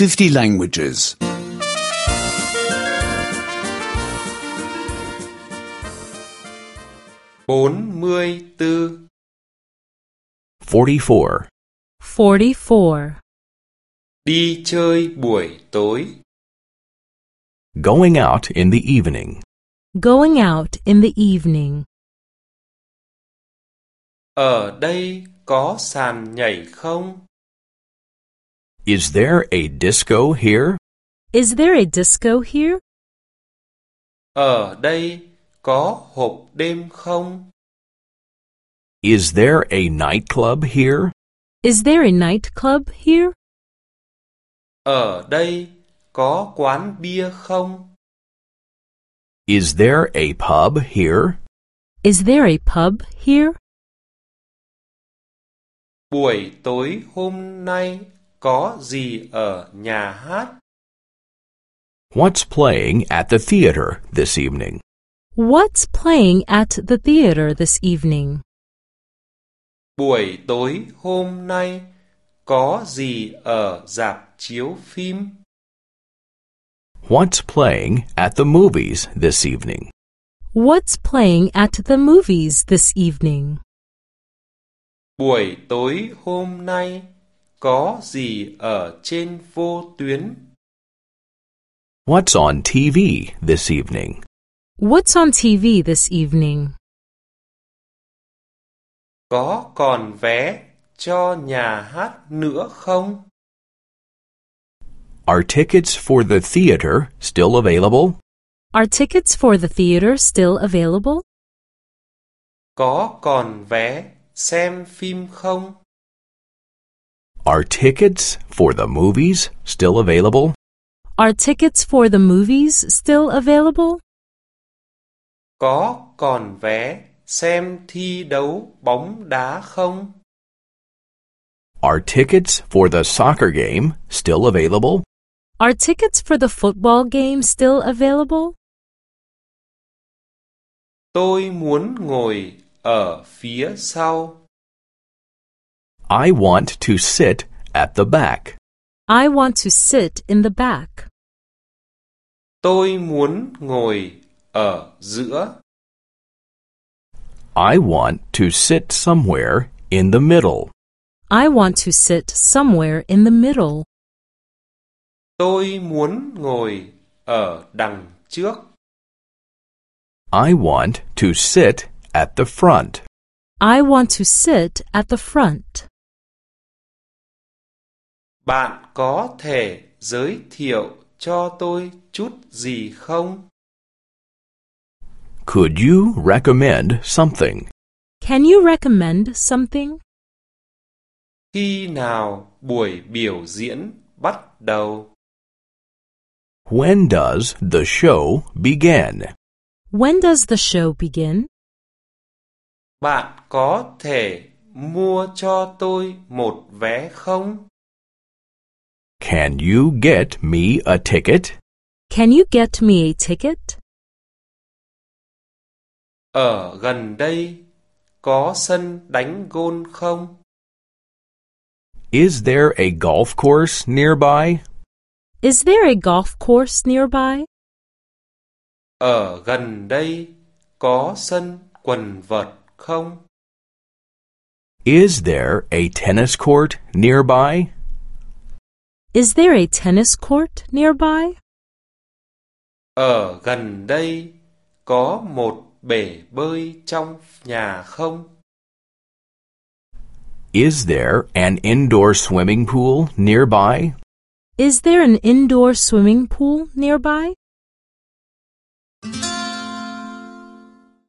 50 languages. 44 44. 44. Đi chơi buổi tối. Going out in the evening. Going out in the evening. Ở đây có sàn nhảy không? Is there a disco here? Is there a disco here? Ở đây có hộp đêm không? Is there a nightclub here? Is there a nightclub here? Ở đây có quán bia không? Is there a pub here? Is there a pub here? Buổi tối hôm nay có gì ở nhà hát? What's playing at the theater this evening? What's playing at the theater this evening? Buổi tối hôm nay có gì ở rạp chiếu phim? What's playing at the movies this evening? What's playing at the movies this evening? Buổi tối hôm nay có gì ở trên vô tuyến? What's on TV this evening? What's on TV this evening? Có còn vé cho nhà hát nữa không? Are tickets for the theater still available? Are tickets for the theater still available? Có còn vé xem phim không? Are tickets for the movies still available? Are tickets for the movies still available? Có còn vé xem thi đấu bóng đá không? Are tickets for the soccer game still available? Are tickets for the football game still available? Tôi muốn ngồi ở phía sau. I want to sit at the back. I want to sit in the back. Tôi muốn ngồi ở giữa. I want to sit somewhere in the middle. I want to sit somewhere in the middle. Tôi muốn ngồi ở đằng trước. I want to sit at the front. I want to sit at the front. Bạn có thể giới thiệu cho tôi chút gì không? Could you recommend something? Can you recommend something? Khi nào buổi biểu diễn bắt đầu? When does the show begin? When does the show begin? Bạn có thể mua cho tôi một vé không? Can you get me a ticket? Can you get me a ticket? Ở gần đây có sân đánh gôn không? Is there a golf course nearby? Is there a golf course nearby? Ở gần đây có sân quần vợt không? Is there a tennis court nearby? Is there a tennis court nearby? Ở gần đây có một bể bơi trong nhà không? Is there an indoor swimming pool nearby? Is there an indoor swimming pool nearby?